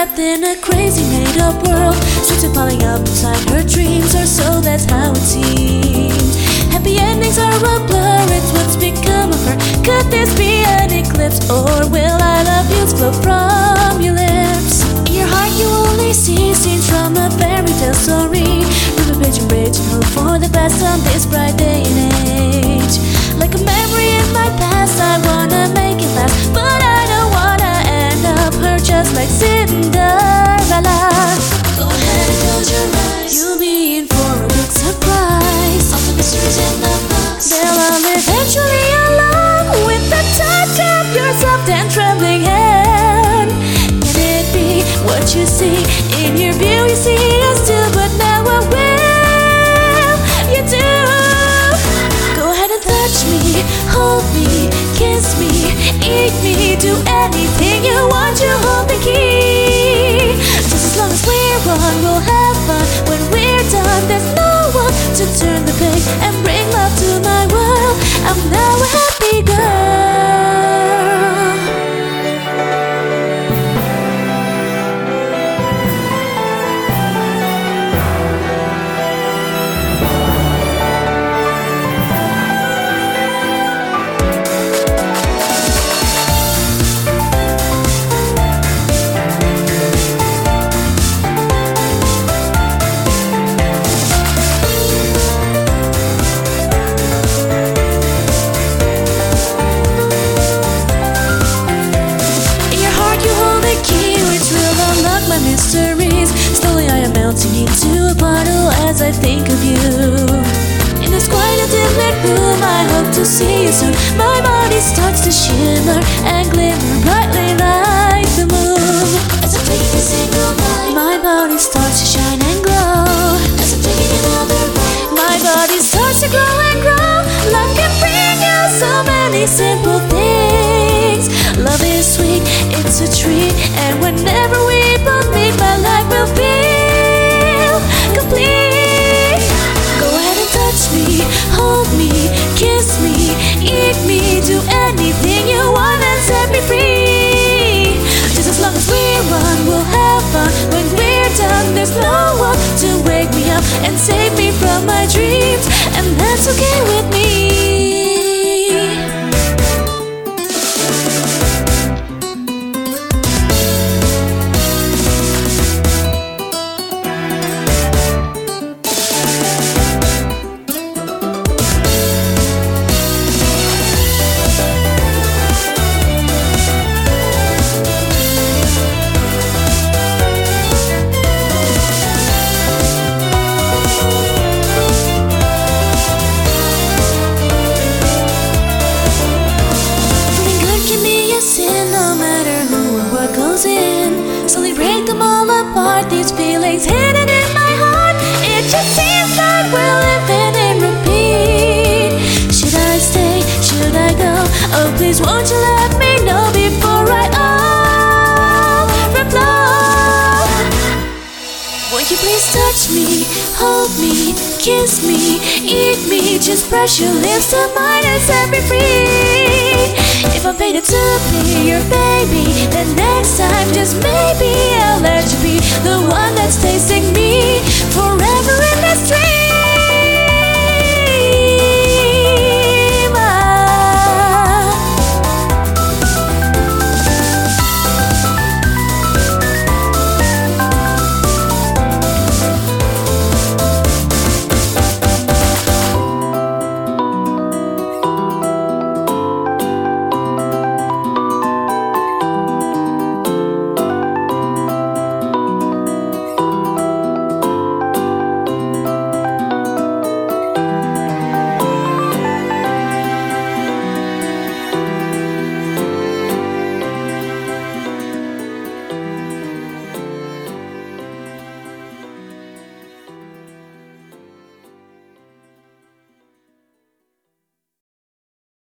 in a crazy made up world. Streets are piling up inside her dreams, or so that's how it seems. Happy endings are a blur, it's what's become of her. Could this be an eclipse, or will I love yous flow from your lips? In your heart, you only see scenes from a fairy tale story. River page hope for the best on this bright day and age. Like a memory in my past, I wanna make it last, but I don't wanna end up hurt just like Cinderella. Bottle as I think of you. In this quiet dim lit room, I hope to see you soon. My body starts to shimmer and glimmer brightly like the moon. As I'm taking a single bite. My body starts to shine and glow. As I'm taking another bite. My body starts to glow and grow. Love can bring you so many simple things. Love is sweet, it's a treat, and whenever we and save me from my dreams, and that's okay with me. Apart, these feelings hidden in my heart. It just seems like we're living in repeat. Should I stay? Should I go? Oh, please, won't you let me know before I overflow? Won't you please touch me, hold me, kiss me, eat me, just press your lips to mine and set me free. If I'm fated to be your baby, then next time just maybe I'll the one that's tasting me forever.